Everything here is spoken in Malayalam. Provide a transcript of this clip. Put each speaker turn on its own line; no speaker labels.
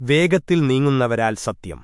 വേഗത്തിൽ നീങ്ങുന്നവരാൽ സത്യം.